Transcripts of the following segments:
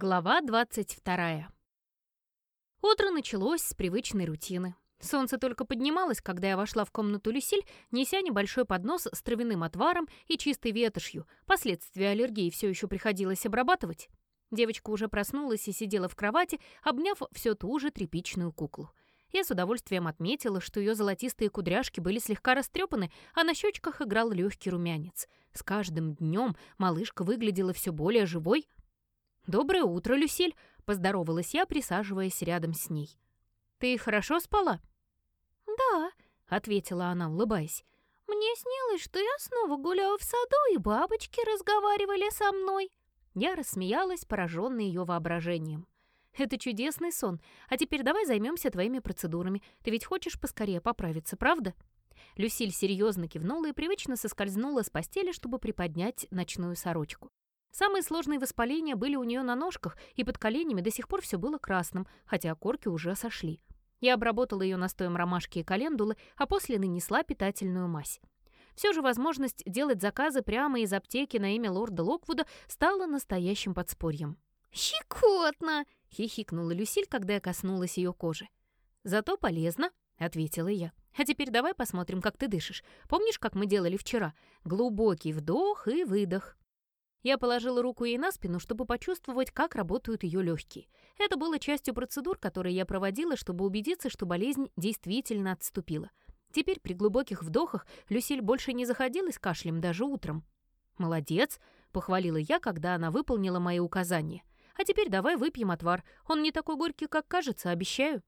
Глава 22. Утро началось с привычной рутины. Солнце только поднималось, когда я вошла в комнату Люсиль, неся небольшой поднос с травяным отваром и чистой ветошью. Последствия аллергии все еще приходилось обрабатывать. Девочка уже проснулась и сидела в кровати, обняв все ту же тряпичную куклу. Я с удовольствием отметила, что ее золотистые кудряшки были слегка растрепаны, а на щечках играл легкий румянец. С каждым днем малышка выглядела все более живой, «Доброе утро, Люсиль!» — поздоровалась я, присаживаясь рядом с ней. «Ты хорошо спала?» «Да», — ответила она, улыбаясь. «Мне снилось, что я снова гуляла в саду, и бабочки разговаривали со мной». Я рассмеялась, пораженная ее воображением. «Это чудесный сон. А теперь давай займемся твоими процедурами. Ты ведь хочешь поскорее поправиться, правда?» Люсиль серьезно кивнула и привычно соскользнула с постели, чтобы приподнять ночную сорочку. Самые сложные воспаления были у нее на ножках, и под коленями до сих пор все было красным, хотя корки уже сошли. Я обработала ее настоем ромашки и календулы, а после нанесла питательную мазь. Все же возможность делать заказы прямо из аптеки на имя лорда Локвуда стала настоящим подспорьем. «Щекотно!» — хихикнула Люсиль, когда я коснулась ее кожи. «Зато полезно», — ответила я. «А теперь давай посмотрим, как ты дышишь. Помнишь, как мы делали вчера? Глубокий вдох и выдох. Я положила руку ей на спину, чтобы почувствовать, как работают ее легкие. Это было частью процедур, которые я проводила, чтобы убедиться, что болезнь действительно отступила. Теперь при глубоких вдохах Люсиль больше не заходилась кашлем даже утром. «Молодец!» — похвалила я, когда она выполнила мои указания. «А теперь давай выпьем отвар. Он не такой горький, как кажется, обещаю».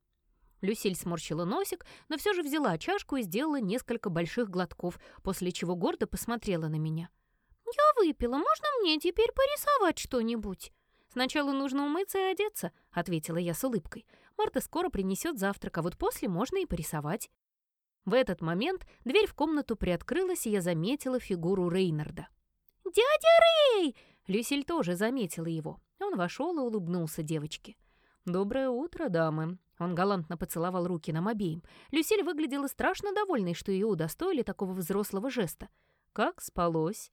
Люсиль сморщила носик, но все же взяла чашку и сделала несколько больших глотков, после чего гордо посмотрела на меня. «Я выпила. Можно мне теперь порисовать что-нибудь?» «Сначала нужно умыться и одеться», — ответила я с улыбкой. «Марта скоро принесет завтрак, а вот после можно и порисовать». В этот момент дверь в комнату приоткрылась, и я заметила фигуру Рейнарда. «Дядя Рей!» Люсиль тоже заметила его. Он вошел и улыбнулся девочке. «Доброе утро, дамы!» Он галантно поцеловал руки нам обеим. Люсиль выглядела страшно довольной, что ее удостоили такого взрослого жеста. «Как спалось?»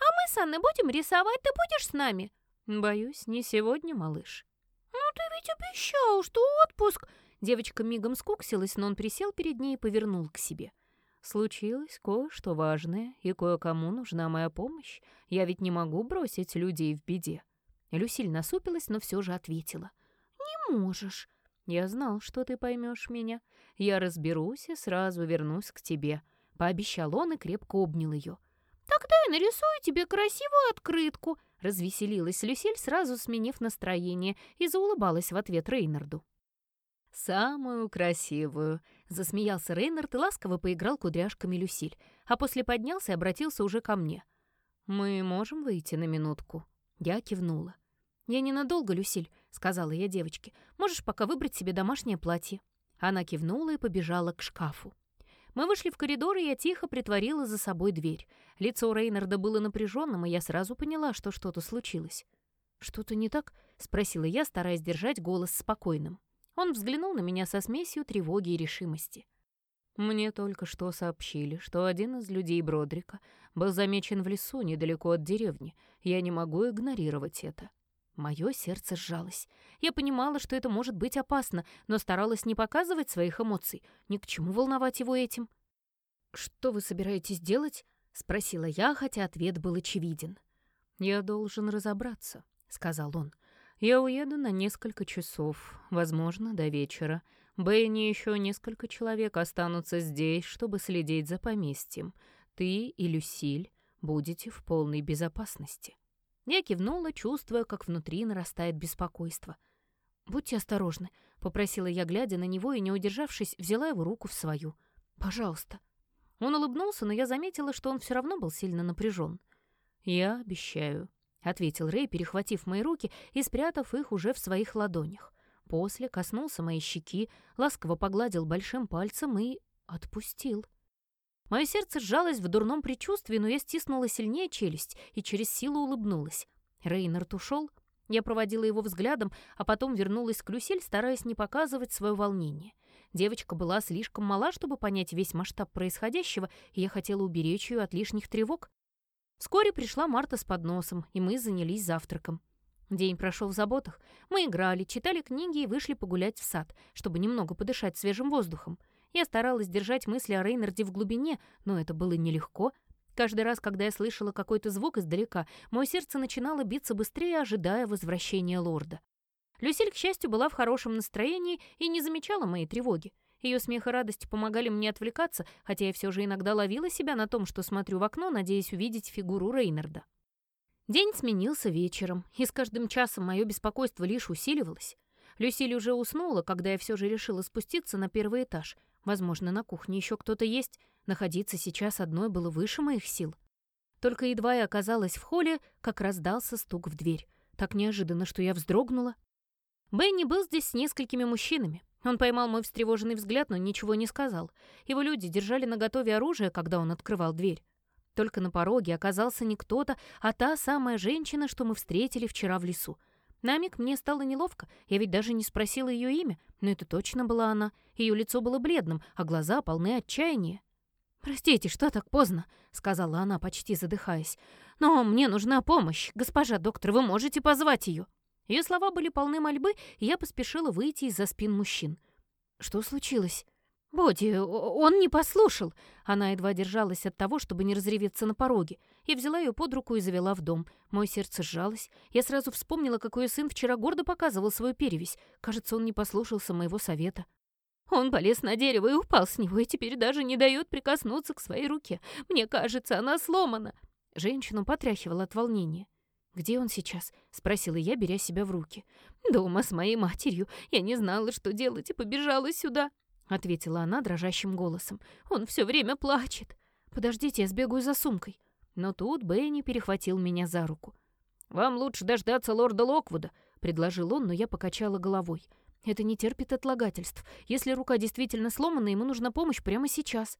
«А мы с Анной будем рисовать, ты будешь с нами?» «Боюсь, не сегодня, малыш». «Ну ты ведь обещал, что отпуск...» Девочка мигом скуксилась, но он присел перед ней и повернул к себе. «Случилось кое-что важное, и кое-кому нужна моя помощь. Я ведь не могу бросить людей в беде». Люсиль насупилась, но все же ответила. «Не можешь». «Я знал, что ты поймешь меня. Я разберусь и сразу вернусь к тебе», — пообещал он и крепко обнял ее. «Тогда я нарисую тебе красивую открытку», — развеселилась Люсиль, сразу сменив настроение, и заулыбалась в ответ Рейнарду. «Самую красивую», — засмеялся Рейнард и ласково поиграл кудряшками Люсиль, а после поднялся и обратился уже ко мне. «Мы можем выйти на минутку?» Я кивнула. «Я ненадолго, Люсиль», — сказала я девочке. «Можешь пока выбрать себе домашнее платье». Она кивнула и побежала к шкафу. Мы вышли в коридор, и я тихо притворила за собой дверь. Лицо Рейнарда было напряженным, и я сразу поняла, что что-то случилось. «Что-то не так?» — спросила я, стараясь держать голос спокойным. Он взглянул на меня со смесью тревоги и решимости. «Мне только что сообщили, что один из людей Бродрика был замечен в лесу недалеко от деревни. Я не могу игнорировать это». Мое сердце сжалось. Я понимала, что это может быть опасно, но старалась не показывать своих эмоций. Ни к чему волновать его этим. «Что вы собираетесь делать?» — спросила я, хотя ответ был очевиден. «Я должен разобраться», — сказал он. «Я уеду на несколько часов, возможно, до вечера. Бенни и еще несколько человек останутся здесь, чтобы следить за поместьем. Ты и Люсиль будете в полной безопасности». Я кивнула, чувствуя, как внутри нарастает беспокойство. «Будьте осторожны», — попросила я, глядя на него, и, не удержавшись, взяла его руку в свою. «Пожалуйста». Он улыбнулся, но я заметила, что он все равно был сильно напряжен. «Я обещаю», — ответил Рэй, перехватив мои руки и спрятав их уже в своих ладонях. После коснулся моей щеки, ласково погладил большим пальцем и отпустил. Мое сердце сжалось в дурном предчувствии, но я стиснула сильнее челюсть и через силу улыбнулась. Рейнард ушел. Я проводила его взглядом, а потом вернулась к Люсиль, стараясь не показывать свое волнение. Девочка была слишком мала, чтобы понять весь масштаб происходящего, и я хотела уберечь ее от лишних тревог. Вскоре пришла Марта с подносом, и мы занялись завтраком. День прошел в заботах. Мы играли, читали книги и вышли погулять в сад, чтобы немного подышать свежим воздухом. Я старалась держать мысли о Рейнарде в глубине, но это было нелегко. Каждый раз, когда я слышала какой-то звук издалека, мое сердце начинало биться быстрее, ожидая возвращения лорда. Люсиль, к счастью, была в хорошем настроении и не замечала моей тревоги. Ее смех и радость помогали мне отвлекаться, хотя я все же иногда ловила себя на том, что смотрю в окно, надеясь увидеть фигуру Рейнарда. День сменился вечером, и с каждым часом мое беспокойство лишь усиливалось. Люсиль уже уснула, когда я все же решила спуститься на первый этаж. Возможно, на кухне еще кто-то есть. Находиться сейчас одной было выше моих сил. Только едва я оказалась в холле, как раздался стук в дверь. Так неожиданно, что я вздрогнула. Бенни был здесь с несколькими мужчинами. Он поймал мой встревоженный взгляд, но ничего не сказал. Его люди держали наготове оружие, когда он открывал дверь. Только на пороге оказался не кто-то, а та самая женщина, что мы встретили вчера в лесу. На миг мне стало неловко, я ведь даже не спросила ее имя, но это точно была она. Ее лицо было бледным, а глаза полны отчаяния. «Простите, что так поздно», — сказала она, почти задыхаясь. «Но мне нужна помощь. Госпожа доктор, вы можете позвать ее?» Ее слова были полны мольбы, и я поспешила выйти из-за спин мужчин. «Что случилось?» «Боди, он не послушал!» Она едва держалась от того, чтобы не разреветься на пороге. Я взяла ее под руку и завела в дом. Мое сердце сжалось. Я сразу вспомнила, какой сын вчера гордо показывал свою перевесь. Кажется, он не послушался моего совета. Он полез на дерево и упал с него, и теперь даже не дает прикоснуться к своей руке. Мне кажется, она сломана. Женщину потряхивала от волнения. «Где он сейчас?» — спросила я, беря себя в руки. «Дома с моей матерью. Я не знала, что делать, и побежала сюда», — ответила она дрожащим голосом. «Он все время плачет. Подождите, я сбегаю за сумкой». Но тут Бенни перехватил меня за руку. «Вам лучше дождаться лорда Локвуда», — предложил он, но я покачала головой. «Это не терпит отлагательств. Если рука действительно сломана, ему нужна помощь прямо сейчас».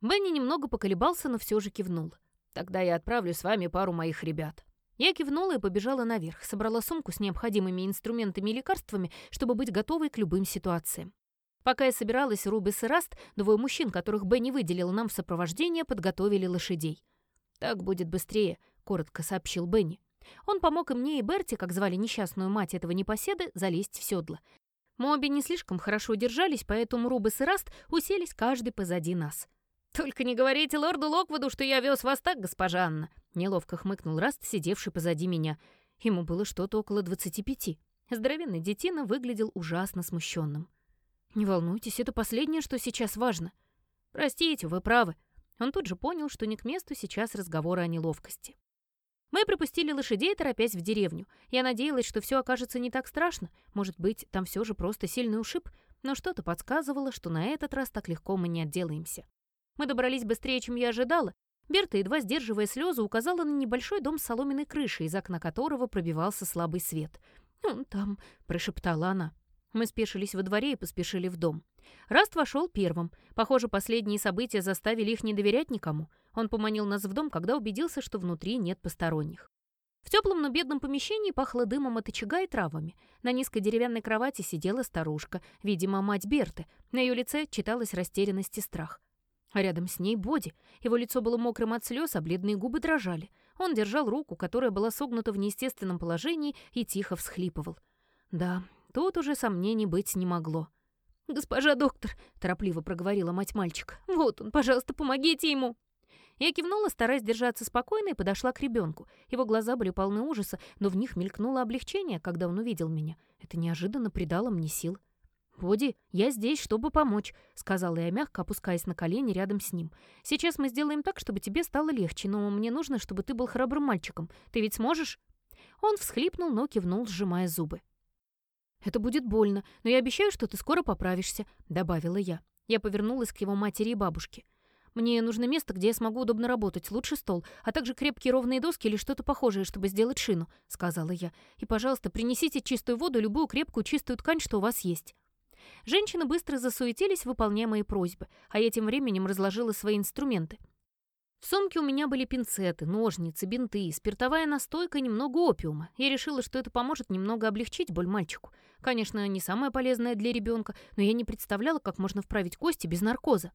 Бенни немного поколебался, но все же кивнул. Тогда я отправлю с вами пару моих ребят». Я кивнула и побежала наверх, собрала сумку с необходимыми инструментами и лекарствами, чтобы быть готовой к любым ситуациям. Пока я собиралась, Рубис и Раст, двое мужчин, которых Бенни выделил нам в сопровождение, подготовили лошадей. «Так будет быстрее», — коротко сообщил Бенни. Он помог и мне, и Берти, как звали несчастную мать этого непоседы, залезть в седло. Мы обе не слишком хорошо держались, поэтому Рубис и Раст уселись каждый позади нас. «Только не говорите лорду Локвуду, что я вез вас так, госпожа Анна!» Неловко хмыкнул Раст, сидевший позади меня. Ему было что-то около двадцати пяти. Здоровенный детина выглядел ужасно смущенным. «Не волнуйтесь, это последнее, что сейчас важно. Простите, вы правы». Он тут же понял, что не к месту сейчас разговоры о неловкости. Мы пропустили лошадей, торопясь в деревню. Я надеялась, что все окажется не так страшно. Может быть, там все же просто сильный ушиб, но что-то подсказывало, что на этот раз так легко мы не отделаемся. Мы добрались быстрее, чем я ожидала. Берта, едва сдерживая слезы, указала на небольшой дом с соломенной крышей, из окна которого пробивался слабый свет. «Он там», — прошептала она. Мы спешились во дворе и поспешили в дом. Раст вошел первым. Похоже, последние события заставили их не доверять никому. Он поманил нас в дом, когда убедился, что внутри нет посторонних. В теплом, но бедном помещении пахло дымом от очага и травами. На низкой деревянной кровати сидела старушка, видимо, мать Берты. На ее лице читалась растерянность и страх. А рядом с ней Боди. Его лицо было мокрым от слез, а бледные губы дрожали. Он держал руку, которая была согнута в неестественном положении, и тихо всхлипывал. Да, тут уже сомнений быть не могло. «Госпожа доктор», — торопливо проговорила мать мальчика, — «вот он, пожалуйста, помогите ему». Я кивнула, стараясь держаться спокойно, и подошла к ребенку. Его глаза были полны ужаса, но в них мелькнуло облегчение, когда он увидел меня. Это неожиданно придало мне сил. «Боди, я здесь, чтобы помочь», — сказала я мягко, опускаясь на колени рядом с ним. «Сейчас мы сделаем так, чтобы тебе стало легче, но мне нужно, чтобы ты был храбрым мальчиком. Ты ведь сможешь?» Он всхлипнул, но кивнул, сжимая зубы. «Это будет больно, но я обещаю, что ты скоро поправишься», — добавила я. Я повернулась к его матери и бабушке. «Мне нужно место, где я смогу удобно работать, лучше стол, а также крепкие ровные доски или что-то похожее, чтобы сделать шину», — сказала я. «И, пожалуйста, принесите чистую воду, любую крепкую чистую ткань, что у вас есть». Женщины быстро засуетились, выполняя мои просьбы, а я тем временем разложила свои инструменты. В сумке у меня были пинцеты, ножницы, бинты, спиртовая настойка и немного опиума. Я решила, что это поможет немного облегчить боль мальчику. Конечно, не самое полезное для ребенка, но я не представляла, как можно вправить кости без наркоза.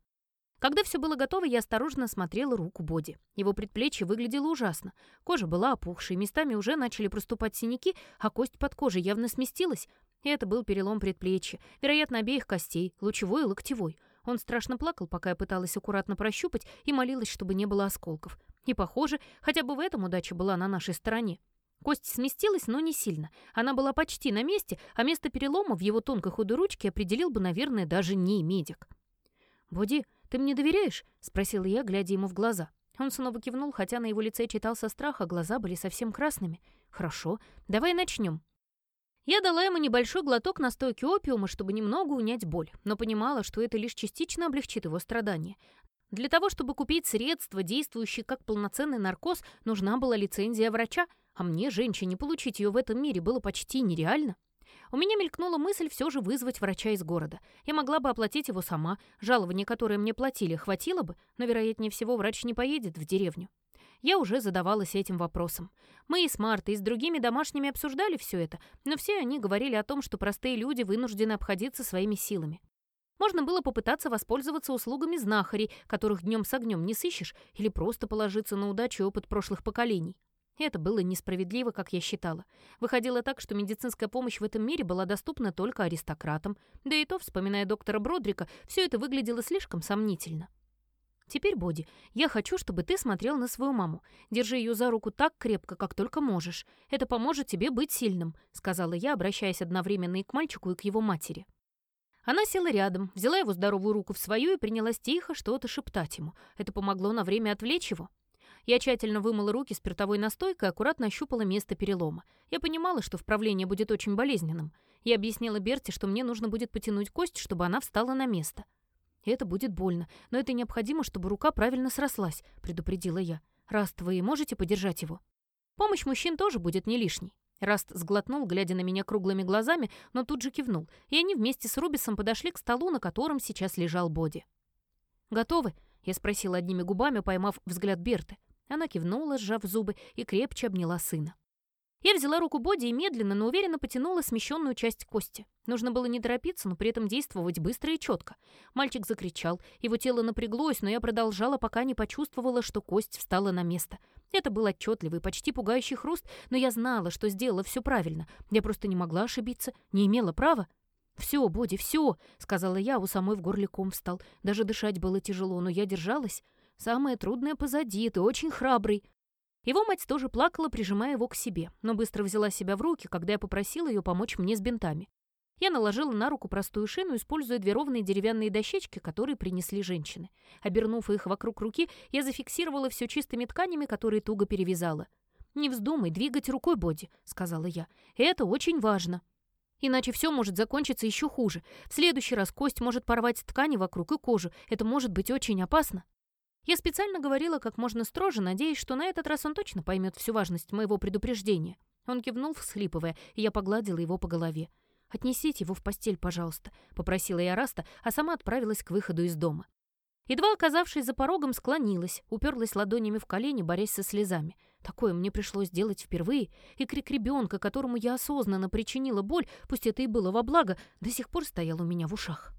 Когда все было готово, я осторожно осмотрела руку Боди. Его предплечье выглядело ужасно. Кожа была опухшей, местами уже начали проступать синяки, а кость под кожей явно сместилась. Это был перелом предплечья, вероятно, обеих костей, лучевой и локтевой. Он страшно плакал, пока я пыталась аккуратно прощупать и молилась, чтобы не было осколков. И, похоже, хотя бы в этом удача была на нашей стороне. Кость сместилась, но не сильно. Она была почти на месте, а место перелома в его тонкой худой ручке определил бы, наверное, даже не медик. «Боди, ты мне доверяешь?» — спросила я, глядя ему в глаза. Он снова кивнул, хотя на его лице читался страх, а глаза были совсем красными. «Хорошо, давай начнем». Я дала ему небольшой глоток настойки опиума, чтобы немного унять боль, но понимала, что это лишь частично облегчит его страдания. Для того, чтобы купить средства, действующие как полноценный наркоз, нужна была лицензия врача, а мне, женщине, получить ее в этом мире было почти нереально. У меня мелькнула мысль все же вызвать врача из города. Я могла бы оплатить его сама, жалование, которое мне платили, хватило бы, но, вероятнее всего, врач не поедет в деревню. Я уже задавалась этим вопросом. Мы и с Мартой, и с другими домашними обсуждали все это, но все они говорили о том, что простые люди вынуждены обходиться своими силами. Можно было попытаться воспользоваться услугами знахарей, которых днем с огнем не сыщешь, или просто положиться на удачу и опыт прошлых поколений. Это было несправедливо, как я считала. Выходило так, что медицинская помощь в этом мире была доступна только аристократам. Да и то, вспоминая доктора Бродрика, все это выглядело слишком сомнительно. Теперь, Боди, я хочу, чтобы ты смотрел на свою маму. Держи ее за руку так крепко, как только можешь. Это поможет тебе быть сильным», — сказала я, обращаясь одновременно и к мальчику, и к его матери. Она села рядом, взяла его здоровую руку в свою и принялась тихо что-то шептать ему. Это помогло на время отвлечь его. Я тщательно вымыла руки спиртовой настойкой и аккуратно ощупала место перелома. Я понимала, что вправление будет очень болезненным. Я объяснила Берти, что мне нужно будет потянуть кость, чтобы она встала на место. «Это будет больно, но это необходимо, чтобы рука правильно срослась», — предупредила я. «Раст, вы можете подержать его?» «Помощь мужчин тоже будет не лишней». Раст сглотнул, глядя на меня круглыми глазами, но тут же кивнул, и они вместе с Рубисом подошли к столу, на котором сейчас лежал Боди. «Готовы?» — я спросила одними губами, поймав взгляд Берты. Она кивнула, сжав зубы, и крепче обняла сына. Я взяла руку Боди и медленно, но уверенно потянула смещенную часть кости. Нужно было не торопиться, но при этом действовать быстро и четко. Мальчик закричал, его тело напряглось, но я продолжала, пока не почувствовала, что кость встала на место. Это был отчетливый, почти пугающий хруст, но я знала, что сделала все правильно. Я просто не могла ошибиться, не имела права. «Все, Боди, все!» — сказала я, у самой в горле ком встал. Даже дышать было тяжело, но я держалась. Самое трудное позади, ты очень храбрый». Его мать тоже плакала, прижимая его к себе, но быстро взяла себя в руки, когда я попросила ее помочь мне с бинтами. Я наложила на руку простую шину, используя две ровные деревянные дощечки, которые принесли женщины. Обернув их вокруг руки, я зафиксировала все чистыми тканями, которые туго перевязала. «Не вздумай двигать рукой, Боди», — сказала я. «Это очень важно». Иначе все может закончиться еще хуже. В следующий раз кость может порвать ткани вокруг и кожу. Это может быть очень опасно. Я специально говорила как можно строже, надеясь, что на этот раз он точно поймет всю важность моего предупреждения. Он кивнул, всхлипывая, и я погладила его по голове. «Отнесите его в постель, пожалуйста», — попросила я Раста, а сама отправилась к выходу из дома. Едва оказавшись за порогом, склонилась, уперлась ладонями в колени, борясь со слезами. Такое мне пришлось делать впервые, и крик ребенка, которому я осознанно причинила боль, пусть это и было во благо, до сих пор стоял у меня в ушах.